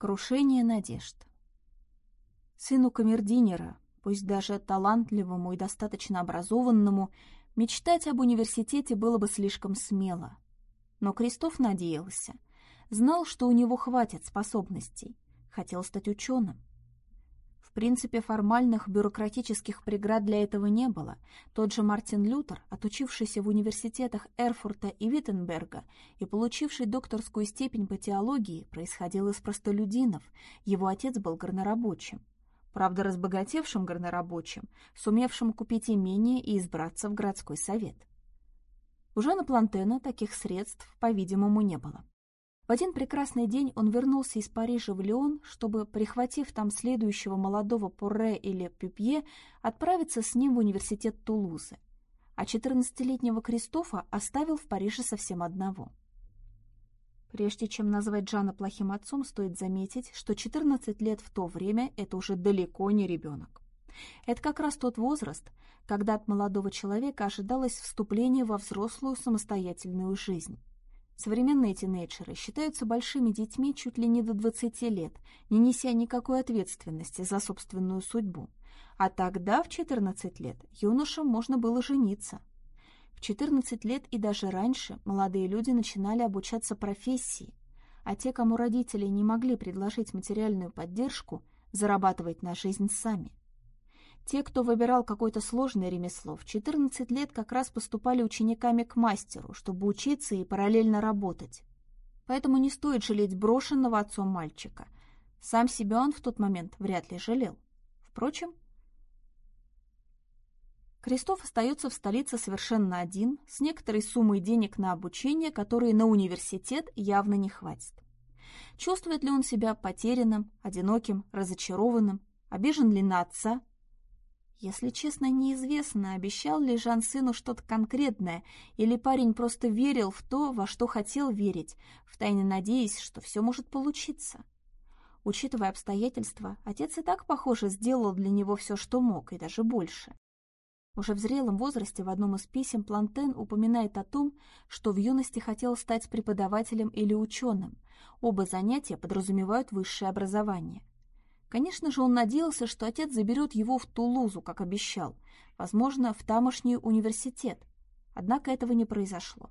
Крушение надежд. Сыну камердинера, пусть даже талантливому и достаточно образованному, мечтать об университете было бы слишком смело. Но Крестов надеялся, знал, что у него хватит способностей, хотел стать ученым. В принципе, формальных бюрократических преград для этого не было. Тот же Мартин Лютер, отучившийся в университетах Эрфурта и Виттенберга и получивший докторскую степень по теологии, происходил из простолюдинов, его отец был горнорабочим. Правда, разбогатевшим горнорабочим, сумевшим купить имение и избраться в городской совет. У Жана Плантена таких средств, по-видимому, не было. В один прекрасный день он вернулся из Парижа в Лион, чтобы, прихватив там следующего молодого Порре или Пюпье, отправиться с ним в университет Тулузы. А 14-летнего Кристофа оставил в Париже совсем одного. Прежде чем назвать Жана плохим отцом, стоит заметить, что 14 лет в то время – это уже далеко не ребенок. Это как раз тот возраст, когда от молодого человека ожидалось вступление во взрослую самостоятельную жизнь. Современные тинейджеры считаются большими детьми чуть ли не до 20 лет, не неся никакой ответственности за собственную судьбу. А тогда, в 14 лет, юношам можно было жениться. В 14 лет и даже раньше молодые люди начинали обучаться профессии, а те, кому родители не могли предложить материальную поддержку, зарабатывать на жизнь сами. Те, кто выбирал какое-то сложное ремесло, в 14 лет как раз поступали учениками к мастеру, чтобы учиться и параллельно работать. Поэтому не стоит жалеть брошенного отцом мальчика. Сам себя он в тот момент вряд ли жалел. Впрочем, Крестов остается в столице совершенно один, с некоторой суммой денег на обучение, которые на университет явно не хватит. Чувствует ли он себя потерянным, одиноким, разочарованным, обижен ли на отца, если честно, неизвестно, обещал ли Жан сыну что-то конкретное, или парень просто верил в то, во что хотел верить, втайне надеясь, что все может получиться. Учитывая обстоятельства, отец и так, похоже, сделал для него все, что мог, и даже больше. Уже в зрелом возрасте в одном из писем Плантен упоминает о том, что в юности хотел стать преподавателем или ученым. Оба занятия подразумевают высшее образование. Конечно же, он надеялся, что отец заберет его в Тулузу, как обещал, возможно, в тамошний университет. Однако этого не произошло.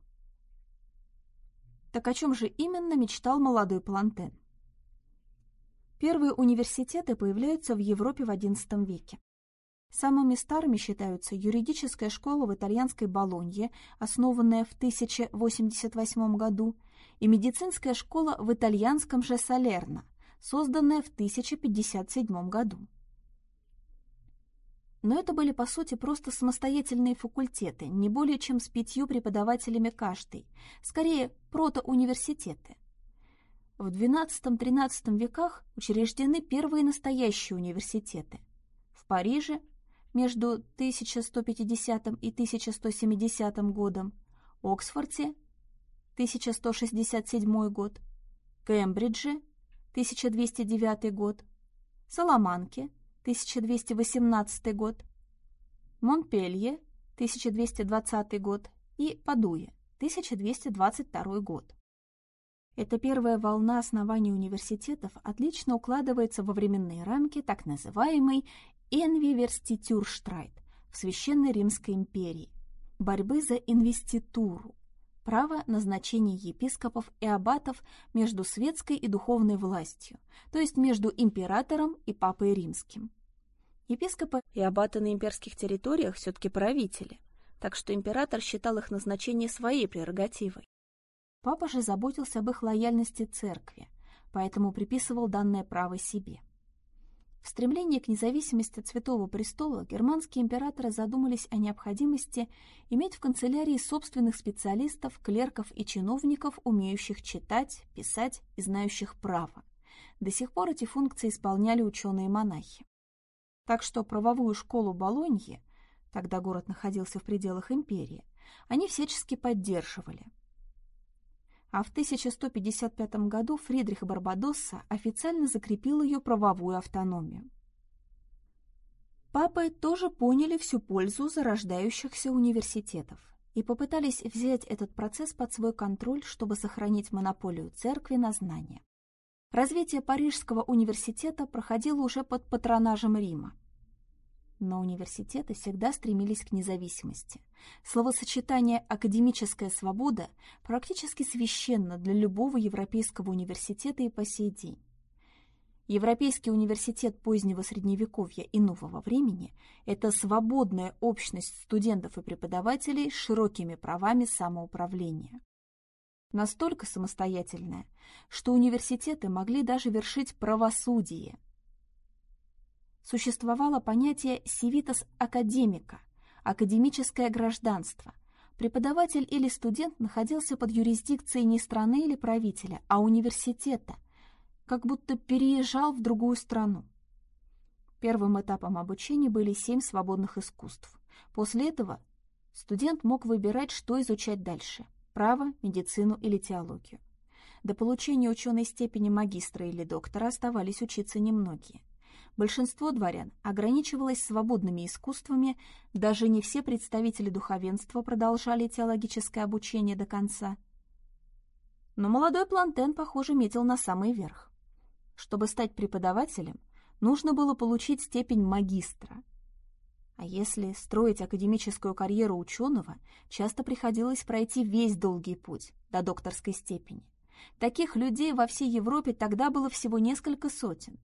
Так о чем же именно мечтал молодой Плантен? Первые университеты появляются в Европе в XI веке. Самыми старыми считаются юридическая школа в итальянской Болонье, основанная в 1088 году, и медицинская школа в итальянском же Салерно, созданная в 1057 году. Но это были, по сути, просто самостоятельные факультеты, не более чем с пятью преподавателями каждый, скорее, протоуниверситеты. В XII-XIII веках учреждены первые настоящие университеты. В Париже между 1150 и 1170 годом, Оксфорде 1167 год, Кембридже 1209 год, Саламанке, 1218 год, Монпелье, 1220 год и Падуе, 1222 год. Эта первая волна основания университетов отлично укладывается во временные рамки так называемой «Энвиверститюрштрайт» в Священной Римской империи, борьбы за инвеституру, право назначения епископов и аббатов между светской и духовной властью, то есть между императором и папой римским. Епископы и аббаты на имперских территориях все-таки правители, так что император считал их назначение своей прерогативой. Папа же заботился об их лояльности церкви, поэтому приписывал данное право себе. В стремлении к независимости Святого Престола германские императоры задумались о необходимости иметь в канцелярии собственных специалистов, клерков и чиновников, умеющих читать, писать и знающих право. До сих пор эти функции исполняли ученые-монахи. Так что правовую школу Болоньи, тогда город находился в пределах империи, они всячески поддерживали – а в 1155 году Фридрих Барбадосса официально закрепил ее правовую автономию. Папы тоже поняли всю пользу зарождающихся университетов и попытались взять этот процесс под свой контроль, чтобы сохранить монополию церкви на знания. Развитие Парижского университета проходило уже под патронажем Рима. Но университеты всегда стремились к независимости. Словосочетание «академическая свобода» практически священно для любого европейского университета и по сей день. Европейский университет позднего Средневековья и Нового времени – это свободная общность студентов и преподавателей с широкими правами самоуправления. Настолько самостоятельная, что университеты могли даже вершить правосудие. Существовало понятие «сивитас академика» – академическое гражданство. Преподаватель или студент находился под юрисдикцией не страны или правителя, а университета – как будто переезжал в другую страну. Первым этапом обучения были семь свободных искусств. После этого студент мог выбирать, что изучать дальше – право, медицину или теологию. До получения ученой степени магистра или доктора оставались учиться немногие. Большинство дворян ограничивалось свободными искусствами, даже не все представители духовенства продолжали теологическое обучение до конца. Но молодой Плантен, похоже, метил на самый верх. Чтобы стать преподавателем, нужно было получить степень магистра. А если строить академическую карьеру ученого, часто приходилось пройти весь долгий путь до докторской степени. Таких людей во всей Европе тогда было всего несколько сотен.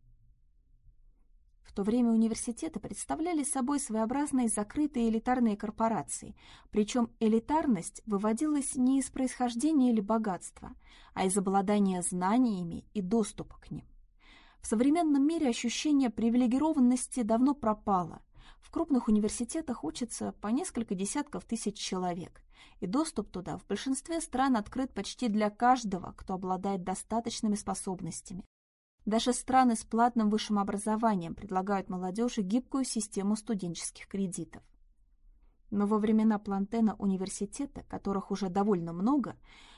В то время университеты представляли собой своеобразные закрытые элитарные корпорации, причем элитарность выводилась не из происхождения или богатства, а из обладания знаниями и доступа к ним. В современном мире ощущение привилегированности давно пропало. В крупных университетах учатся по несколько десятков тысяч человек, и доступ туда в большинстве стран открыт почти для каждого, кто обладает достаточными способностями. Даже страны с платным высшим образованием предлагают молодежи гибкую систему студенческих кредитов. Но во времена Плантена университеты, которых уже довольно много,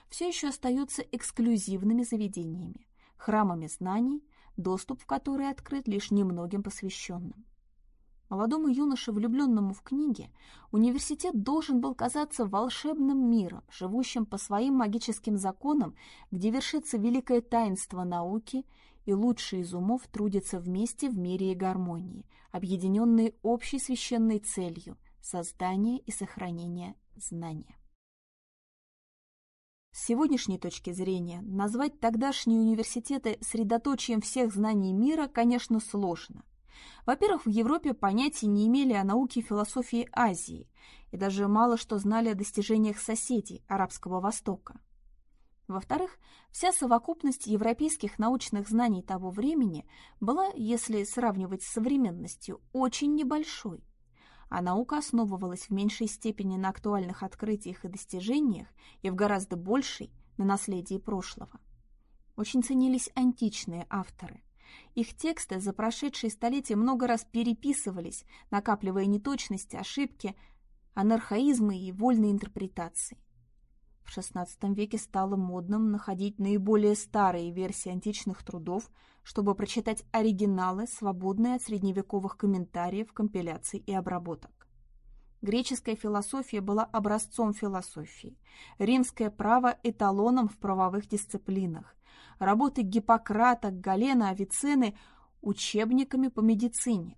все еще остаются эксклюзивными заведениями, храмами знаний, доступ в который открыт лишь немногим посвященным. Молодому юноше, влюбленному в книги, университет должен был казаться волшебным миром, живущим по своим магическим законам, где вершится великое таинство науки, и лучшие из умов трудятся вместе в мире и гармонии, объединенные общей священной целью – создания и сохранения знания. С сегодняшней точки зрения, назвать тогдашние университеты средоточием всех знаний мира, конечно, сложно. Во-первых, в Европе понятия не имели о науке и философии Азии, и даже мало что знали о достижениях соседей Арабского Востока. Во-вторых, вся совокупность европейских научных знаний того времени была, если сравнивать с современностью, очень небольшой а наука основывалась в меньшей степени на актуальных открытиях и достижениях и в гораздо большей на наследии прошлого. Очень ценились античные авторы. Их тексты за прошедшие столетия много раз переписывались, накапливая неточности, ошибки, анархаизмы и вольные интерпретации. В XVI веке стало модным находить наиболее старые версии античных трудов, чтобы прочитать оригиналы, свободные от средневековых комментариев, компиляций и обработок. Греческая философия была образцом философии, римское право – эталоном в правовых дисциплинах, работы Гиппократа, Галена, Авиценны – учебниками по медицине.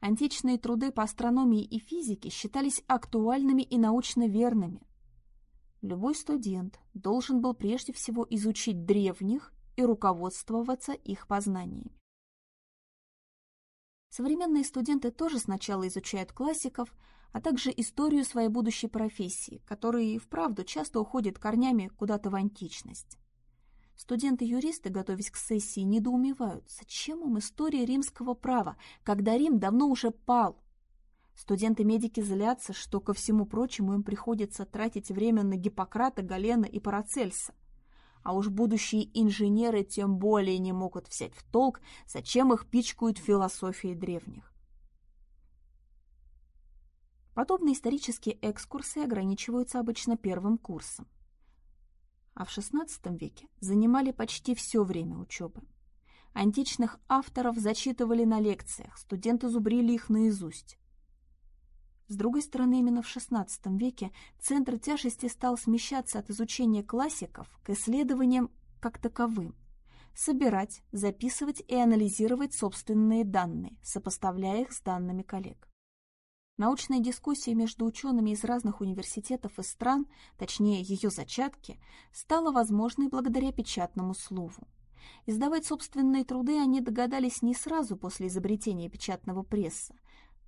Античные труды по астрономии и физике считались актуальными и научно верными – Любой студент должен был прежде всего изучить древних и руководствоваться их познаниями. Современные студенты тоже сначала изучают классиков, а также историю своей будущей профессии, которые и вправду часто уходят корнями куда-то в античность. Студенты-юристы, готовясь к сессии, недоумевают, зачем им история римского права, когда Рим давно уже пал, Студенты-медики злятся, что, ко всему прочему, им приходится тратить время на Гиппократа, Галена и Парацельса. А уж будущие инженеры тем более не могут взять в толк, зачем их пичкают философией древних. Подобные исторические экскурсы ограничиваются обычно первым курсом. А в XVI веке занимали почти все время учебы. Античных авторов зачитывали на лекциях, студенты зубрили их наизусть. С другой стороны, именно в XVI веке центр тяжести стал смещаться от изучения классиков к исследованиям как таковым. собирать, записывать и анализировать собственные данные, сопоставляя их с данными коллег. Научная дискуссия между учеными из разных университетов и стран, точнее ее зачатки, стала возможной благодаря печатному слову. Издавать собственные труды они догадались не сразу после изобретения печатного пресса,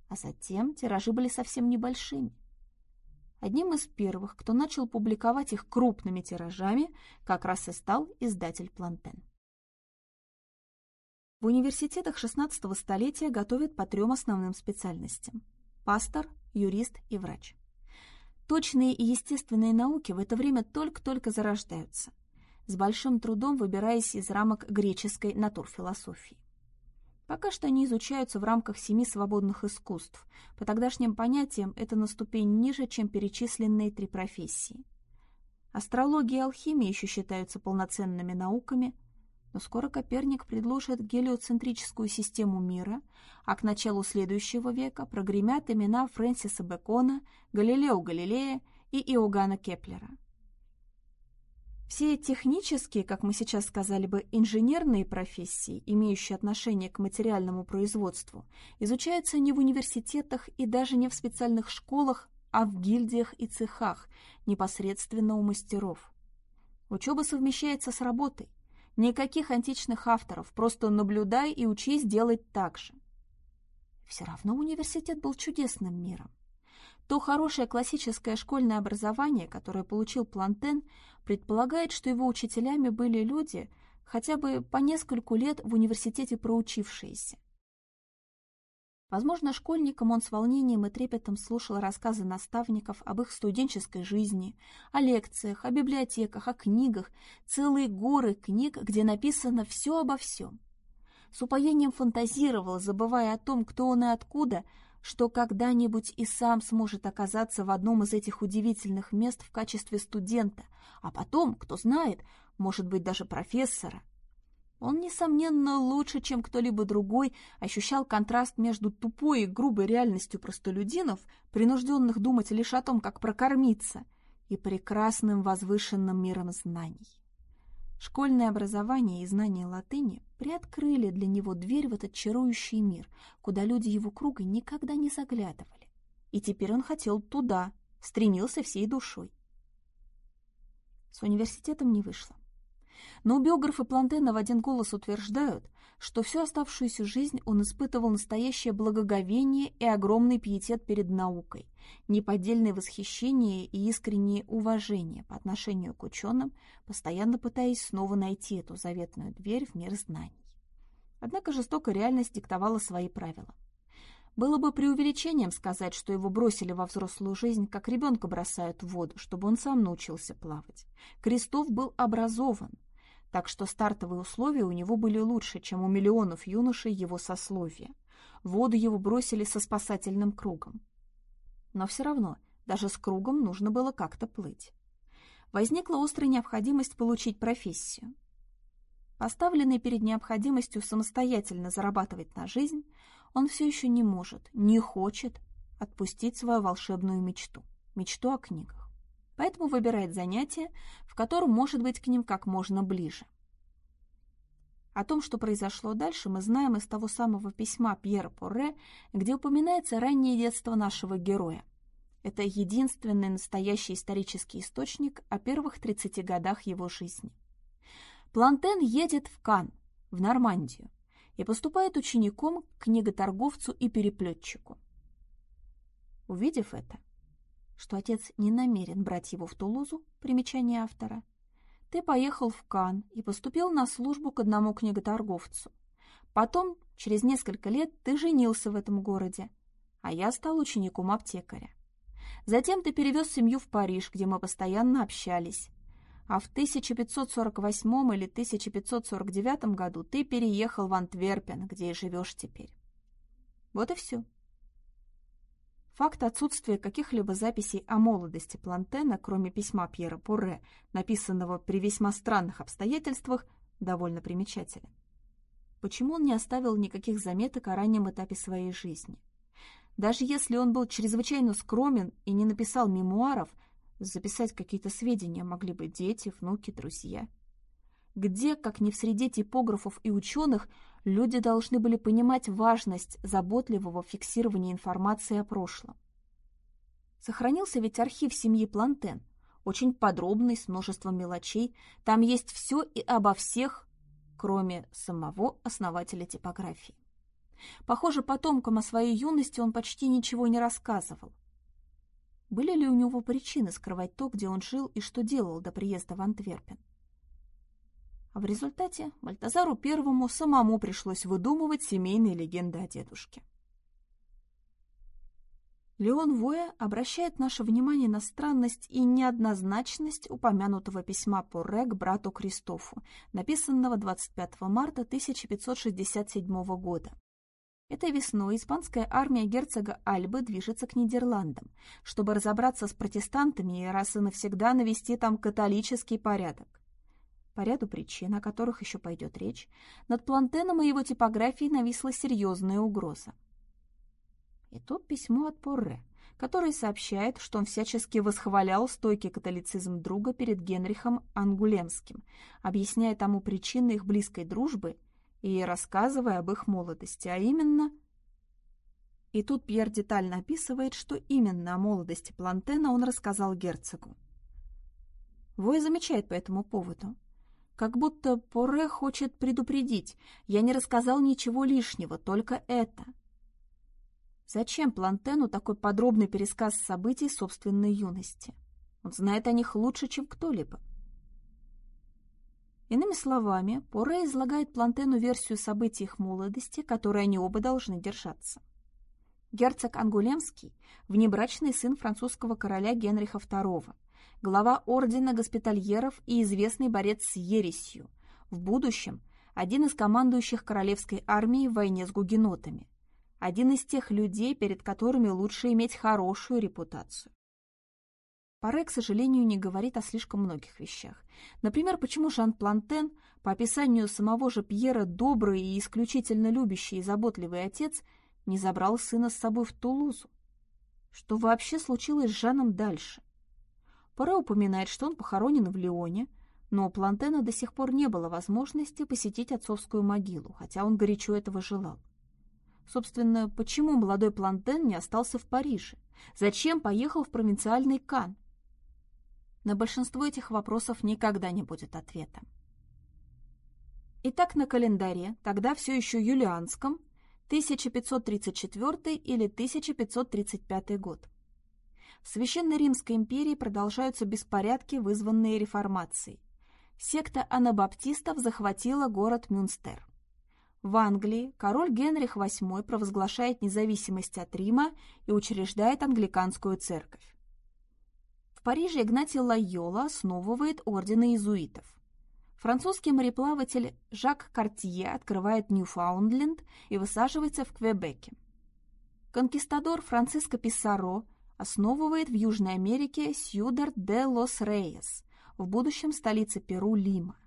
а затем тиражи были совсем небольшими. Одним из первых, кто начал публиковать их крупными тиражами, как раз и стал издатель Плантен. В университетах XVI столетия готовят по трем основным специальностям – пастор, юрист и врач. Точные и естественные науки в это время только-только зарождаются, с большим трудом выбираясь из рамок греческой натурфилософии. Пока что они изучаются в рамках семи свободных искусств. По тогдашним понятиям это на ступень ниже, чем перечисленные три профессии. Астрология и алхимия еще считаются полноценными науками, но скоро Коперник предложит гелиоцентрическую систему мира, а к началу следующего века прогремят имена Фрэнсиса Бэкона, Галилео Галилея и Иоганна Кеплера. Все технические, как мы сейчас сказали бы, инженерные профессии, имеющие отношение к материальному производству, изучаются не в университетах и даже не в специальных школах, а в гильдиях и цехах, непосредственно у мастеров. Учеба совмещается с работой. Никаких античных авторов, просто наблюдай и учись делать так же. Все равно университет был чудесным миром. То хорошее классическое школьное образование, которое получил Плантен, предполагает, что его учителями были люди, хотя бы по нескольку лет в университете проучившиеся. Возможно, школьникам он с волнением и трепетом слушал рассказы наставников об их студенческой жизни, о лекциях, о библиотеках, о книгах, целые горы книг, где написано все обо всем. С упоением фантазировал, забывая о том, кто он и откуда, что когда-нибудь и сам сможет оказаться в одном из этих удивительных мест в качестве студента, а потом, кто знает, может быть даже профессора. Он, несомненно, лучше, чем кто-либо другой, ощущал контраст между тупой и грубой реальностью простолюдинов, принужденных думать лишь о том, как прокормиться, и прекрасным возвышенным миром знаний. Школьное образование и знание латыни приоткрыли для него дверь в этот чарующий мир, куда люди его круга никогда не заглядывали. И теперь он хотел туда, стремился всей душой. С университетом не вышло. Но биографы Плантена в один голос утверждают, что всю оставшуюся жизнь он испытывал настоящее благоговение и огромный пиетет перед наукой, неподдельное восхищение и искреннее уважение по отношению к ученым, постоянно пытаясь снова найти эту заветную дверь в мир знаний. Однако жестокая реальность диктовала свои правила. Было бы преувеличением сказать, что его бросили во взрослую жизнь, как ребенка бросают в воду, чтобы он сам научился плавать. Крестов был образован, так что стартовые условия у него были лучше, чем у миллионов юношей его сословия. В воду его бросили со спасательным кругом. Но все равно, даже с кругом нужно было как-то плыть. Возникла острая необходимость получить профессию. Поставленный перед необходимостью самостоятельно зарабатывать на жизнь, он все еще не может, не хочет отпустить свою волшебную мечту, мечту о книгах. Поэтому выбирает занятие, в котором может быть к ним как можно ближе. О том, что произошло дальше, мы знаем из того самого письма Пьера Порре, где упоминается раннее детство нашего героя. Это единственный настоящий исторический источник о первых 30 годах его жизни. Плантен едет в Кан, в Нормандию, и поступает учеником к книготорговцу и переплетчику. Увидев это, что отец не намерен брать его в Тулузу, примечание автора, ты поехал в Кан и поступил на службу к одному книготорговцу. Потом, через несколько лет, ты женился в этом городе, а я стал учеником аптекаря. Затем ты перевез семью в Париж, где мы постоянно общались, а в 1548 или 1549 году ты переехал в Антверпен, где и живешь теперь. Вот и все. Факт отсутствия каких-либо записей о молодости Плантена, кроме письма Пьера Пурре, написанного при весьма странных обстоятельствах, довольно примечателен. Почему он не оставил никаких заметок о раннем этапе своей жизни? Даже если он был чрезвычайно скромен и не написал мемуаров – Записать какие-то сведения могли бы дети, внуки, друзья. где, как не в среде типографов и ученых, люди должны были понимать важность заботливого фиксирования информации о прошлом. Сохранился ведь архив семьи Плантен, очень подробный, с множеством мелочей. Там есть все и обо всех, кроме самого основателя типографии. Похоже, потомкам о своей юности он почти ничего не рассказывал. Были ли у него причины скрывать то, где он жил и что делал до приезда в Антверпен? А в результате Бальтазару Первому самому пришлось выдумывать семейные легенды о дедушке. Леон Воя обращает наше внимание на странность и неоднозначность упомянутого письма Порре к брату Кристофу, написанного 25 марта 1567 года. Этой весной испанская армия герцога Альбы движется к Нидерландам, чтобы разобраться с протестантами и раз и навсегда навести там католический порядок. По ряду причин, о которых еще пойдет речь, над Плантеном и его типографией нависла серьезная угроза. И тут письмо от Порре, который сообщает, что он всячески восхвалял стойкий католицизм друга перед Генрихом Ангулемским, объясняя тому причины их близкой дружбы и рассказывая об их молодости, а именно... И тут Пьер детально описывает, что именно о молодости Плантена он рассказал герцогу. Вой замечает по этому поводу – как будто Поре хочет предупредить. Я не рассказал ничего лишнего, только это. Зачем Плантену такой подробный пересказ событий собственной юности? Он знает о них лучше, чем кто-либо. Иными словами, Поре излагает Плантену версию событий их молодости, которой они оба должны держаться. Герцог Ангулемский – внебрачный сын французского короля Генриха II – глава ордена госпитальеров и известный борец с ересью, в будущем один из командующих королевской армией в войне с гугенотами, один из тех людей, перед которыми лучше иметь хорошую репутацию. Паре, к сожалению, не говорит о слишком многих вещах. Например, почему Жан Плантен, по описанию самого же Пьера, добрый и исключительно любящий и заботливый отец, не забрал сына с собой в Тулузу? Что вообще случилось с Жаном дальше? Пора упоминает, что он похоронен в Лионе, но у Плантена до сих пор не было возможности посетить отцовскую могилу, хотя он горячо этого желал. Собственно, почему молодой Плантен не остался в Париже? Зачем поехал в провинциальный Кан? На большинство этих вопросов никогда не будет ответа. Итак, на календаре, тогда все еще юлианском, 1534 или 1535 год. В Священной Римской империи продолжаются беспорядки, вызванные реформацией. Секта анабаптистов захватила город Мюнстер. В Англии король Генрих VIII провозглашает независимость от Рима и учреждает англиканскую церковь. В Париже Игнатий Лайола основывает орден иезуитов. Французский мореплаватель Жак Картье открывает Ньюфаундленд и высаживается в Квебеке. Конкистадор Франциско Писаро основывает в Южной Америке Сьюдад де лос Рейес, в будущем столице Перу Лима.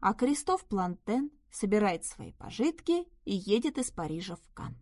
А Кристоф Плантен собирает свои пожитки и едет из Парижа в Кан.